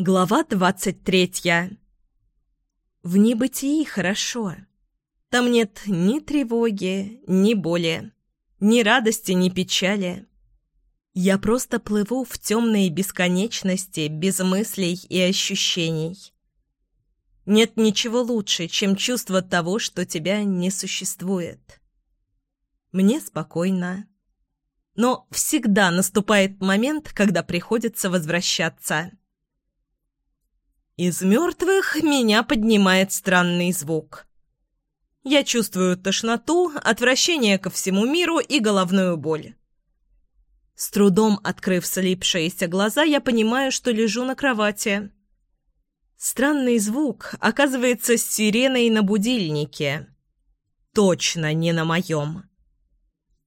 Глава двадцать третья. В небытии хорошо. Там нет ни тревоги, ни боли, ни радости, ни печали. Я просто плыву в темной бесконечности без мыслей и ощущений. Нет ничего лучше, чем чувство того, что тебя не существует. Мне спокойно. Но всегда наступает момент, когда приходится возвращаться. Из мертвых меня поднимает странный звук. Я чувствую тошноту, отвращение ко всему миру и головную боль. С трудом открыв слипшиеся глаза, я понимаю, что лежу на кровати. Странный звук оказывается с сиреной на будильнике. Точно не на моем.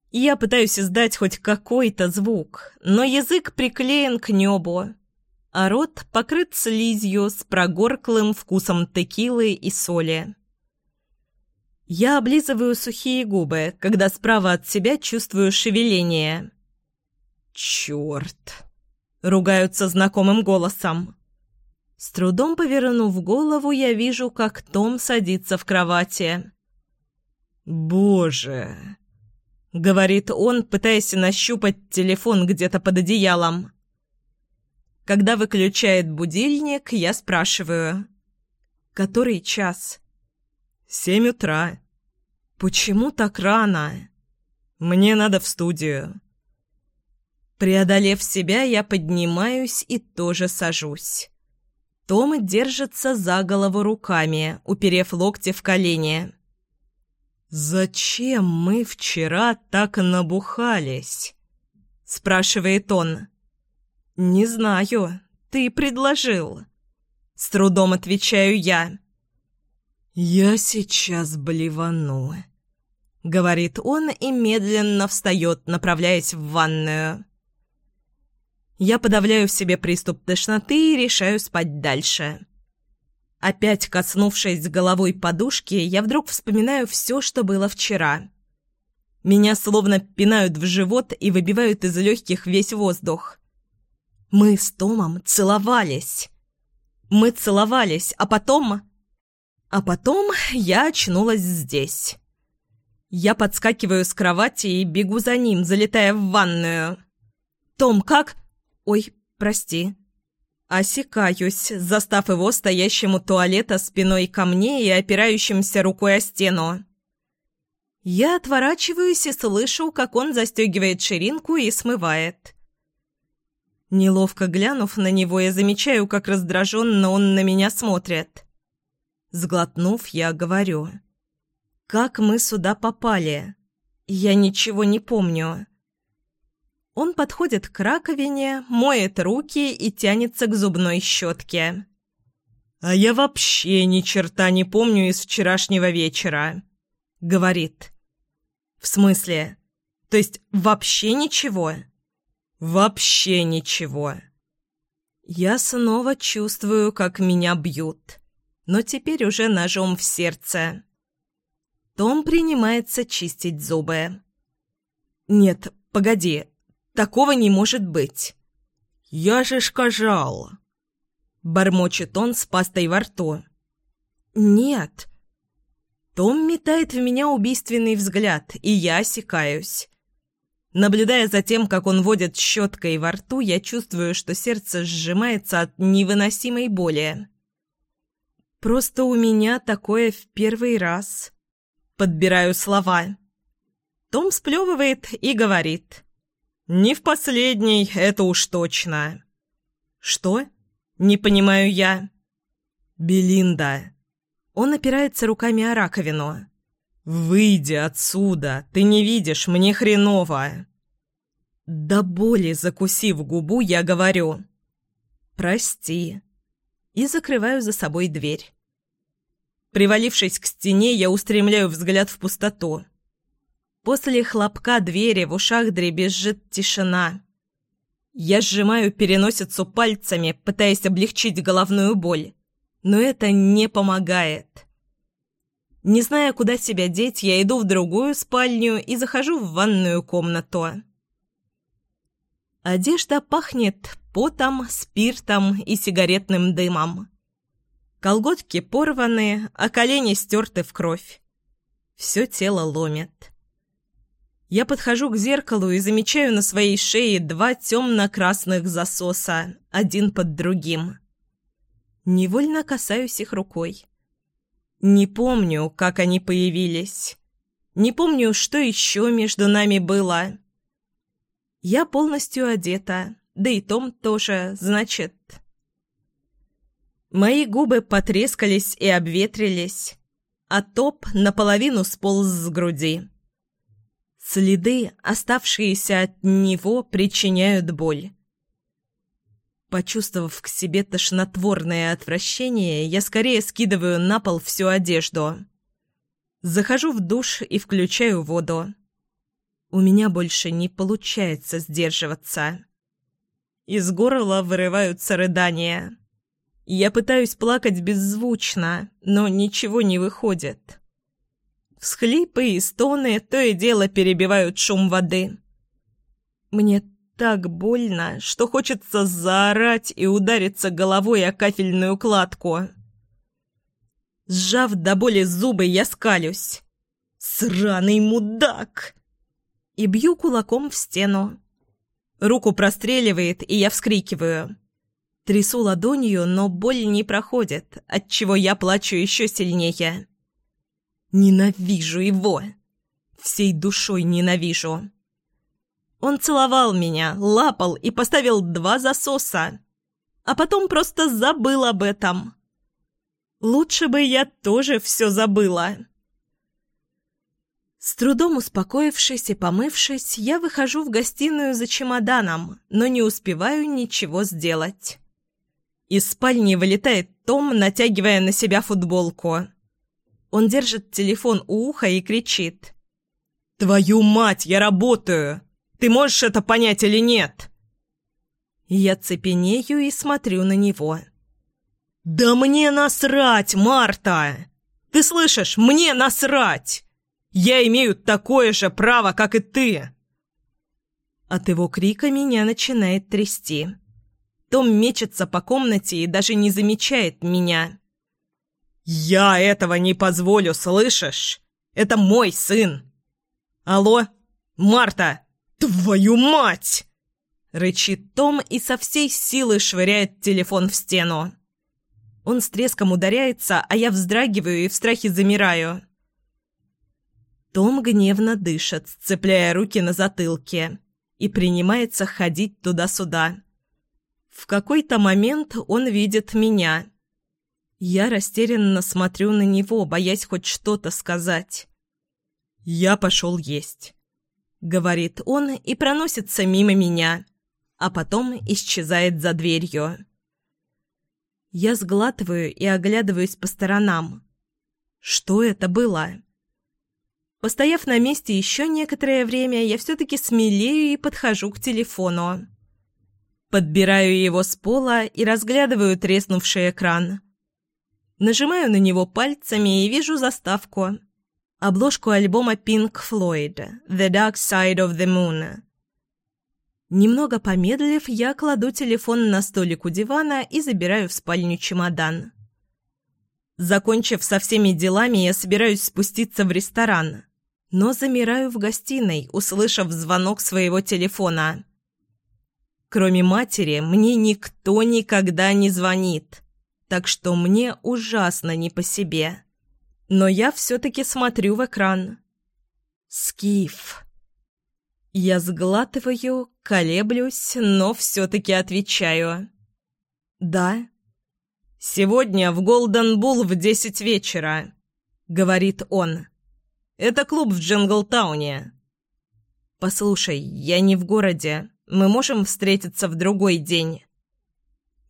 Я пытаюсь издать хоть какой-то звук, но язык приклеен к небу а рот покрыт слизью с прогорклым вкусом текилы и соли. Я облизываю сухие губы, когда справа от себя чувствую шевеление. «Черт!» — ругаются знакомым голосом. С трудом повернув голову, я вижу, как Том садится в кровати. «Боже!» — говорит он, пытаясь нащупать телефон где-то под одеялом. Когда выключает будильник, я спрашиваю. «Который час?» «Семь утра». «Почему так рано?» «Мне надо в студию». Преодолев себя, я поднимаюсь и тоже сажусь. Том держится за голову руками, уперев локти в колени. «Зачем мы вчера так набухались?» – спрашивает он. «Не знаю. Ты предложил». С трудом отвечаю я. «Я сейчас блевану», — говорит он и медленно встает, направляясь в ванную. Я подавляю в себе приступ тошноты и решаю спать дальше. Опять коснувшись головой подушки, я вдруг вспоминаю все, что было вчера. Меня словно пинают в живот и выбивают из легких весь воздух. Мы с Томом целовались. Мы целовались, а потом... А потом я очнулась здесь. Я подскакиваю с кровати и бегу за ним, залетая в ванную. «Том, как...» «Ой, прости». Осекаюсь, застав его стоящему туалета спиной ко мне и опирающимся рукой о стену. Я отворачиваюсь и слышу, как он застегивает ширинку и смывает. Неловко глянув на него, я замечаю, как раздраженно он на меня смотрит. Сглотнув, я говорю. «Как мы сюда попали? Я ничего не помню». Он подходит к раковине, моет руки и тянется к зубной щетке. «А я вообще ни черта не помню из вчерашнего вечера», — говорит. «В смысле? То есть вообще ничего?» Вообще ничего. Я снова чувствую, как меня бьют, но теперь уже ножом в сердце. Том принимается чистить зубы. «Нет, погоди, такого не может быть!» «Я же сказал!» Бормочет он с пастой во рту. «Нет!» Том метает в меня убийственный взгляд, и я осекаюсь. Наблюдая за тем, как он водит щеткой во рту, я чувствую, что сердце сжимается от невыносимой боли. «Просто у меня такое в первый раз». Подбираю слова. Том сплевывает и говорит. «Не в последний, это уж точно». «Что?» «Не понимаю я». «Белинда». Он опирается руками о раковину. «Выйди отсюда! Ты не видишь, мне хреново!» До боли закусив губу, я говорю «Прости» и закрываю за собой дверь. Привалившись к стене, я устремляю взгляд в пустоту. После хлопка двери в ушах дребезжит тишина. Я сжимаю переносицу пальцами, пытаясь облегчить головную боль, но это не помогает. Не зная, куда себя деть, я иду в другую спальню и захожу в ванную комнату. Одежда пахнет потом, спиртом и сигаретным дымом. Колготки порваны, а колени стерты в кровь. Все тело ломит. Я подхожу к зеркалу и замечаю на своей шее два темно-красных засоса, один под другим. Невольно касаюсь их рукой. Не помню, как они появились. Не помню, что еще между нами было. Я полностью одета, да и Том тоже, значит... Мои губы потрескались и обветрились, а топ наполовину сполз с груди. Следы, оставшиеся от него, причиняют боль. Почувствовав к себе тошнотворное отвращение, я скорее скидываю на пол всю одежду. Захожу в душ и включаю воду. У меня больше не получается сдерживаться. Из горла вырываются рыдания. Я пытаюсь плакать беззвучно, но ничего не выходит. Всхлипы и стоны то и дело перебивают шум воды. Мне так больно, что хочется заорать и удариться головой о кафельную кладку. Сжав до боли зубы, я скалюсь. «Сраный мудак!» И бью кулаком в стену. Руку простреливает, и я вскрикиваю. Трясу ладонью, но боль не проходит, отчего я плачу еще сильнее. Ненавижу его. Всей душой ненавижу. Он целовал меня, лапал и поставил два засоса. А потом просто забыл об этом. Лучше бы я тоже все забыла. С трудом успокоившись и помывшись, я выхожу в гостиную за чемоданом, но не успеваю ничего сделать. Из спальни вылетает Том, натягивая на себя футболку. Он держит телефон у уха и кричит. «Твою мать, я работаю! Ты можешь это понять или нет?» Я цепенею и смотрю на него. «Да мне насрать, Марта! Ты слышишь, мне насрать! Я имею такое же право, как и ты!» От его крика меня начинает трясти. Том мечется по комнате и даже не замечает меня. «Я этого не позволю, слышишь? Это мой сын!» «Алло? Марта! Твою мать!» Рычит Том и со всей силы швыряет телефон в стену. Он с треском ударяется, а я вздрагиваю и в страхе замираю. Том гневно дышит, сцепляя руки на затылке, и принимается ходить туда-сюда. В какой-то момент он видит меня. Я растерянно смотрю на него, боясь хоть что-то сказать. «Я пошел есть», — говорит он и проносится мимо меня, а потом исчезает за дверью. Я сглатываю и оглядываюсь по сторонам. Что это было? Постояв на месте еще некоторое время, я все-таки смелею и подхожу к телефону. Подбираю его с пола и разглядываю треснувший экран. Нажимаю на него пальцами и вижу заставку. Обложку альбома Pink Floyd «The Dark Side of the Moon». Немного помедлив, я кладу телефон на столик у дивана и забираю в спальню чемодан. Закончив со всеми делами, я собираюсь спуститься в ресторан, но замираю в гостиной, услышав звонок своего телефона. Кроме матери, мне никто никогда не звонит, так что мне ужасно не по себе. Но я все-таки смотрю в экран. Скиф. Я сглатываю, колеблюсь, но все-таки отвечаю. «Да». «Сегодня в Голден Булл в десять вечера», — говорит он. «Это клуб в Джинглтауне». «Послушай, я не в городе. Мы можем встретиться в другой день?»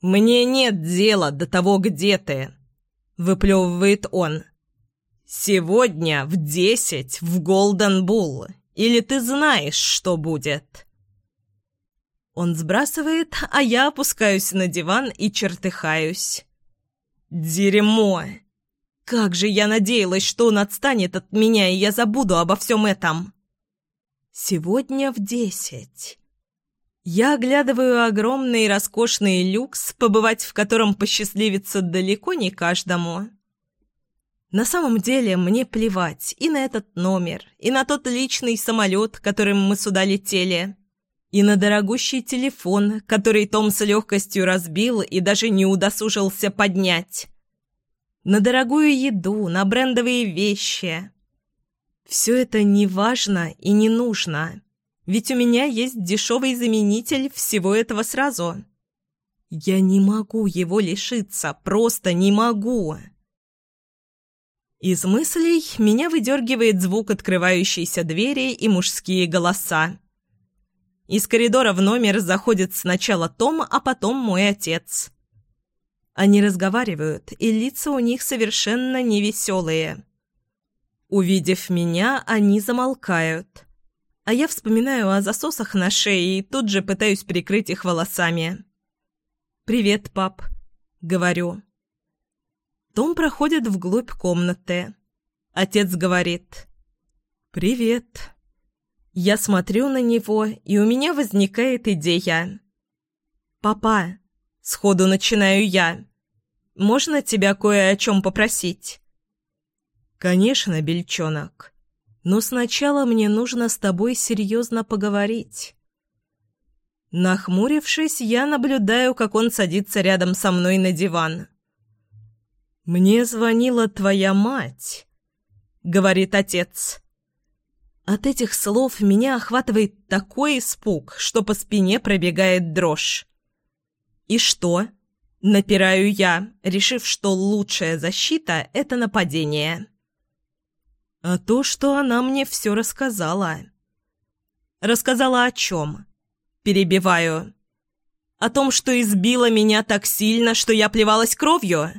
«Мне нет дела до того, где ты», — выплевывает он. «Сегодня в десять в Голден Булл. Или ты знаешь, что будет?» Он сбрасывает, а я опускаюсь на диван и чертыхаюсь. «Дерьмо! Как же я надеялась, что он отстанет от меня, и я забуду обо всем этом!» «Сегодня в десять. Я оглядываю огромный роскошный люкс, побывать в котором посчастливится далеко не каждому. На самом деле мне плевать и на этот номер, и на тот личный самолет, которым мы сюда летели, и на дорогущий телефон, который Том с легкостью разбил и даже не удосужился поднять. На дорогую еду, на брендовые вещи. Все это не важно и не нужно. Ведь у меня есть дешевый заменитель всего этого сразу. Я не могу его лишиться, просто не могу. Из мыслей меня выдергивает звук открывающейся двери и мужские голоса. Из коридора в номер заходит сначала Том, а потом мой отец. Они разговаривают, и лица у них совершенно невеселые. Увидев меня, они замолкают а я вспоминаю о засосах на шее и тут же пытаюсь прикрыть их волосами. «Привет, пап», — говорю. Том проходит вглубь комнаты. Отец говорит «Привет». Я смотрю на него, и у меня возникает идея. «Папа», — сходу начинаю я, — «можно тебя кое о чем попросить?» «Конечно, бельчонок». Но сначала мне нужно с тобой серьезно поговорить. Нахмурившись, я наблюдаю, как он садится рядом со мной на диван. «Мне звонила твоя мать», — говорит отец. От этих слов меня охватывает такой испуг, что по спине пробегает дрожь. «И что?» — напираю я, решив, что лучшая защита — это нападение а то, что она мне все рассказала. Рассказала о чем? Перебиваю. О том, что избила меня так сильно, что я плевалась кровью?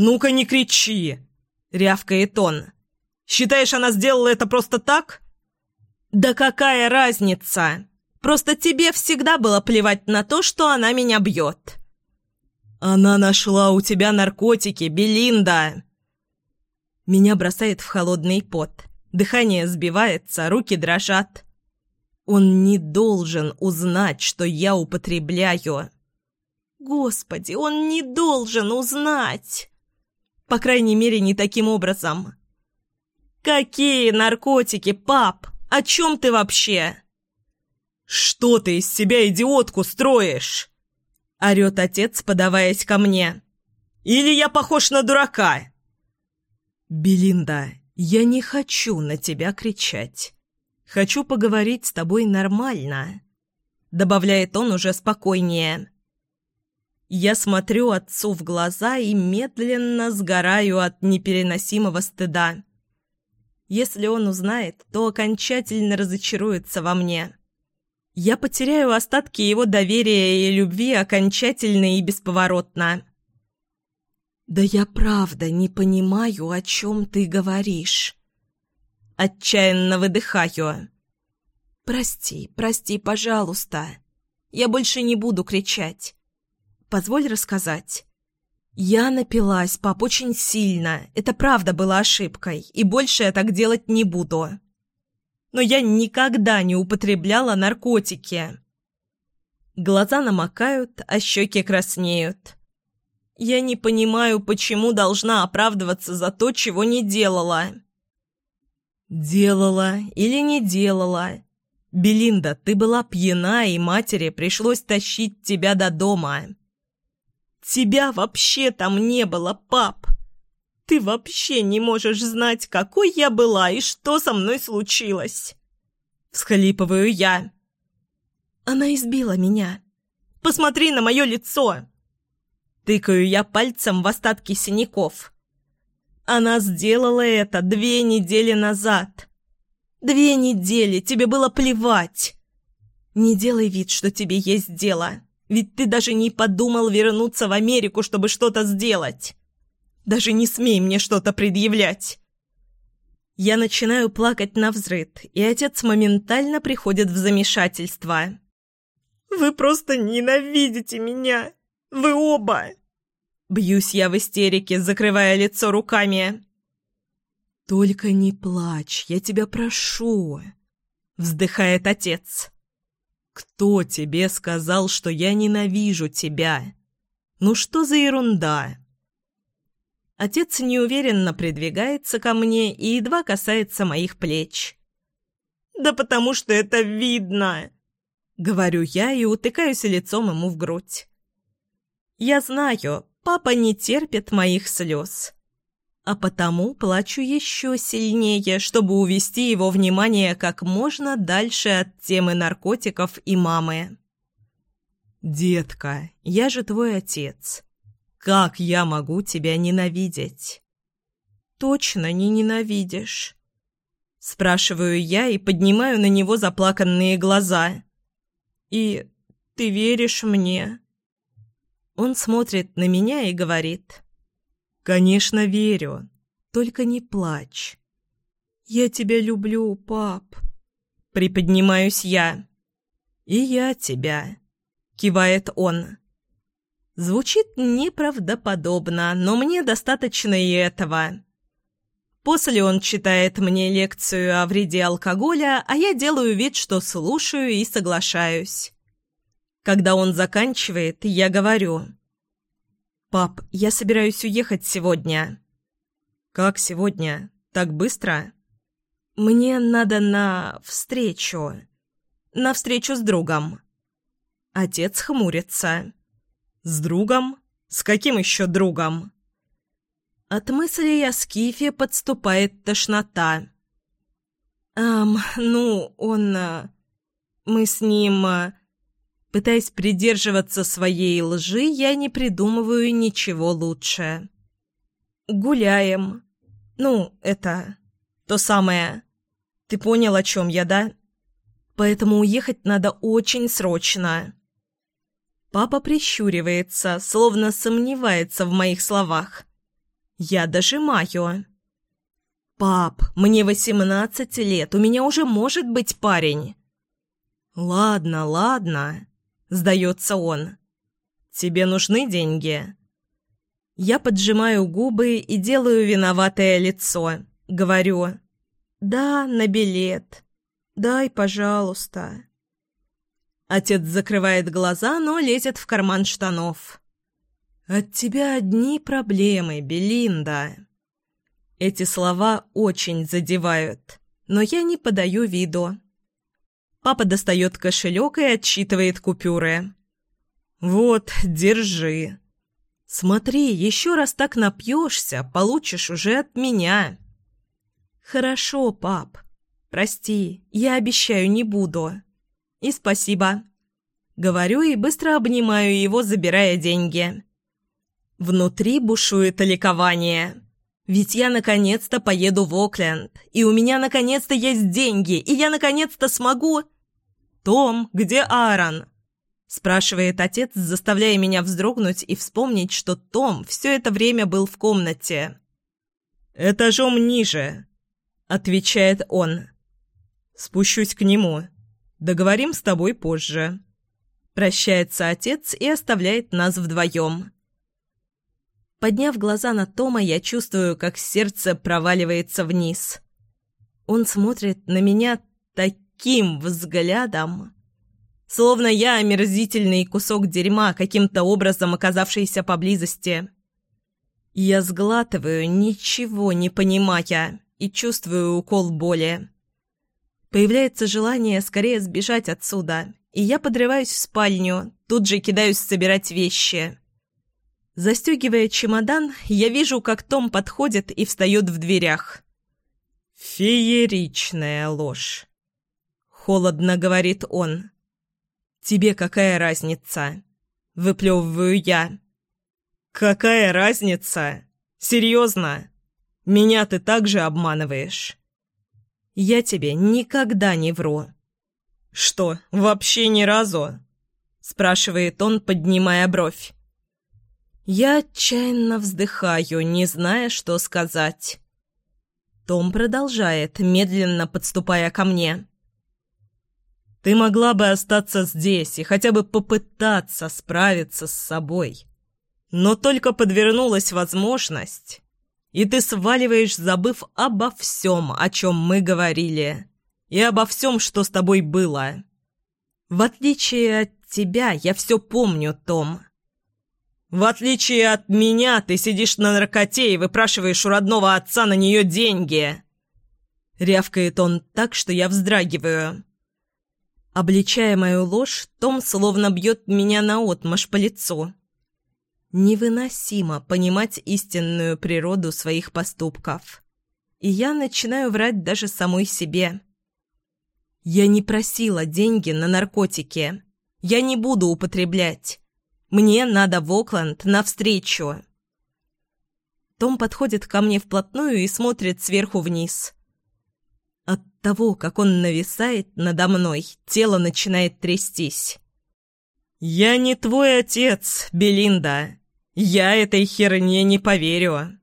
«Ну-ка не кричи!» — рявкает он. «Считаешь, она сделала это просто так?» «Да какая разница? Просто тебе всегда было плевать на то, что она меня бьет». «Она нашла у тебя наркотики, Белинда!» Меня бросает в холодный пот. Дыхание сбивается, руки дрожат. Он не должен узнать, что я употребляю. Господи, он не должен узнать! По крайней мере, не таким образом. «Какие наркотики, пап? О чем ты вообще?» «Что ты из себя идиотку строишь?» — орет отец, подаваясь ко мне. «Или я похож на дурака?» «Белинда, я не хочу на тебя кричать. Хочу поговорить с тобой нормально», — добавляет он уже спокойнее. Я смотрю отцу в глаза и медленно сгораю от непереносимого стыда. Если он узнает, то окончательно разочаруется во мне. Я потеряю остатки его доверия и любви окончательно и бесповоротно. «Да я правда не понимаю, о чем ты говоришь». Отчаянно выдыхаю. «Прости, прости, пожалуйста. Я больше не буду кричать. Позволь рассказать». «Я напилась, пап, очень сильно. Это правда была ошибкой, и больше я так делать не буду. Но я никогда не употребляла наркотики». Глаза намокают, а щеки краснеют. Я не понимаю, почему должна оправдываться за то, чего не делала. Делала или не делала. Белинда, ты была пьяна, и матери пришлось тащить тебя до дома. Тебя вообще там не было, пап. Ты вообще не можешь знать, какой я была и что со мной случилось. Всхлипываю я. Она избила меня. Посмотри на мое лицо. Тыкаю я пальцем в остатки синяков. Она сделала это две недели назад. Две недели, тебе было плевать. Не делай вид, что тебе есть дело. Ведь ты даже не подумал вернуться в Америку, чтобы что-то сделать. Даже не смей мне что-то предъявлять. Я начинаю плакать на взрыд, и отец моментально приходит в замешательство. «Вы просто ненавидите меня! Вы оба!» Бьюсь я в истерике, закрывая лицо руками. «Только не плачь, я тебя прошу», — вздыхает отец. «Кто тебе сказал, что я ненавижу тебя? Ну что за ерунда?» Отец неуверенно придвигается ко мне и едва касается моих плеч. «Да потому что это видно!» Говорю я и утыкаюсь лицом ему в грудь. Я знаю, папа не терпит моих слез. А потому плачу еще сильнее, чтобы увести его внимание как можно дальше от темы наркотиков и мамы. «Детка, я же твой отец. Как я могу тебя ненавидеть?» «Точно не ненавидишь?» Спрашиваю я и поднимаю на него заплаканные глаза. «И ты веришь мне?» Он смотрит на меня и говорит. «Конечно, верю. Только не плачь. Я тебя люблю, пап». Приподнимаюсь я. «И я тебя», — кивает он. Звучит неправдоподобно, но мне достаточно и этого. После он читает мне лекцию о вреде алкоголя, а я делаю вид, что слушаю и соглашаюсь. Когда он заканчивает, я говорю. «Пап, я собираюсь уехать сегодня». «Как сегодня? Так быстро?» «Мне надо на встречу. На встречу с другом». Отец хмурится. «С другом? С каким еще другом?» От мыслей о Скифе подступает тошнота. «Эм, ну, он... Э, мы с ним...» Пытаясь придерживаться своей лжи, я не придумываю ничего лучше. «Гуляем. Ну, это... то самое. Ты понял, о чем я, да? Поэтому уехать надо очень срочно». Папа прищуривается, словно сомневается в моих словах. Я дожимаю. «Пап, мне восемнадцать лет, у меня уже может быть парень». «Ладно, ладно», — сдается он. «Тебе нужны деньги?» Я поджимаю губы и делаю виноватое лицо. Говорю, «Да, на билет. Дай, пожалуйста». Отец закрывает глаза, но лезет в карман штанов. «От тебя одни проблемы, Белинда». Эти слова очень задевают, но я не подаю виду. Папа достает кошелек и отсчитывает купюры. «Вот, держи. Смотри, еще раз так напьешься, получишь уже от меня». «Хорошо, пап. Прости, я обещаю, не буду. И спасибо». Говорю и быстро обнимаю его, забирая деньги. Внутри бушует ликование. Ведь я наконец-то поеду в Окленд, и у меня наконец-то есть деньги, и я наконец-то смогу... «Том, где Аарон?» спрашивает отец, заставляя меня вздрогнуть и вспомнить, что Том все это время был в комнате. «Этажом ниже», — отвечает он. «Спущусь к нему. Договорим с тобой позже». Прощается отец и оставляет нас вдвоем. Подняв глаза на Тома, я чувствую, как сердце проваливается вниз. Он смотрит на меня таким взглядом, словно я омерзительный кусок дерьма, каким-то образом оказавшийся поблизости. Я сглатываю, ничего не понимая, и чувствую укол боли. Появляется желание скорее сбежать отсюда, и я подрываюсь в спальню, тут же кидаюсь собирать вещи. Застегивая чемодан, я вижу, как Том подходит и встает в дверях. «Фееричная ложь», — холодно говорит он. «Тебе какая разница?» — выплевываю я. «Какая разница? Серьезно? Меня ты также обманываешь?» «Я тебе никогда не вру». «Что, вообще ни разу?» — спрашивает он, поднимая бровь. Я отчаянно вздыхаю, не зная, что сказать. Том продолжает, медленно подступая ко мне. «Ты могла бы остаться здесь и хотя бы попытаться справиться с собой. Но только подвернулась возможность, и ты сваливаешь, забыв обо всем, о чем мы говорили, и обо всем, что с тобой было. В отличие от тебя, я все помню, Том. В отличие от меня, ты сидишь на наркоте и выпрашиваешь у родного отца на нее деньги. Рявкает он так, что я вздрагиваю. Обличая мою ложь, Том словно бьет меня наотмашь по лицу. Невыносимо понимать истинную природу своих поступков. И я начинаю врать даже самой себе. Я не просила деньги на наркотики. Я не буду употреблять. Мне надо в Окленд навстречу. Том подходит ко мне вплотную и смотрит сверху вниз. От того, как он нависает надо мной, тело начинает трястись. «Я не твой отец, Белинда. Я этой херне не поверю».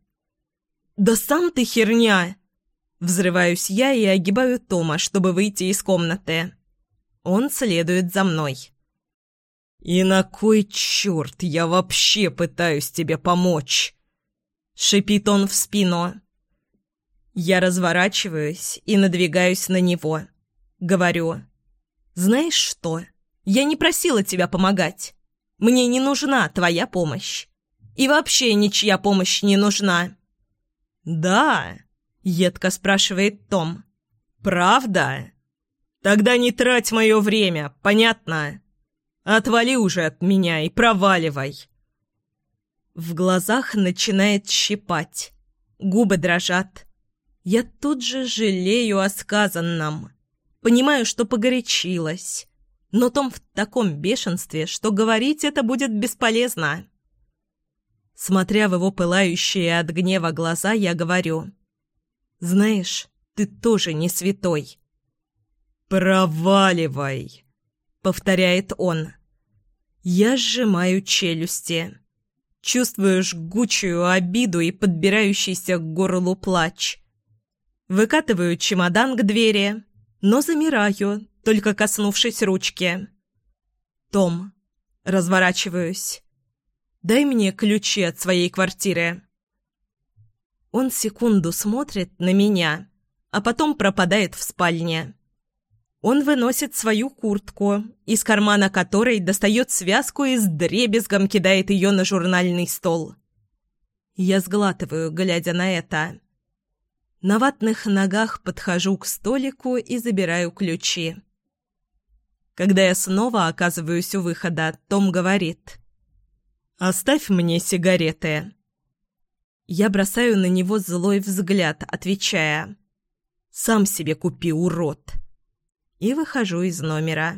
«Да сам ты херня!» Взрываюсь я и огибаю Тома, чтобы выйти из комнаты. Он следует за мной. «И на кой черт я вообще пытаюсь тебе помочь?» Шипит он в спину. Я разворачиваюсь и надвигаюсь на него. Говорю. «Знаешь что? Я не просила тебя помогать. Мне не нужна твоя помощь. И вообще ничья помощь не нужна». «Да?» — едко спрашивает Том. «Правда? Тогда не трать мое время, понятно?» Отвали уже от меня и проваливай!» В глазах начинает щипать. Губы дрожат. Я тут же жалею о сказанном. Понимаю, что погорячилась. Но Том в таком бешенстве, что говорить это будет бесполезно. Смотря в его пылающие от гнева глаза, я говорю. «Знаешь, ты тоже не святой». «Проваливай!» Повторяет он. Я сжимаю челюсти. Чувствую жгучую обиду и подбирающийся к горлу плач. Выкатываю чемодан к двери, но замираю, только коснувшись ручки. «Том, разворачиваюсь. Дай мне ключи от своей квартиры». Он секунду смотрит на меня, а потом пропадает в спальне. Он выносит свою куртку, из кармана которой достает связку и с дребезгом кидает ее на журнальный стол. Я сглатываю, глядя на это. На ватных ногах подхожу к столику и забираю ключи. Когда я снова оказываюсь у выхода, Том говорит. «Оставь мне сигареты». Я бросаю на него злой взгляд, отвечая. «Сам себе купи, урод» и выхожу из номера.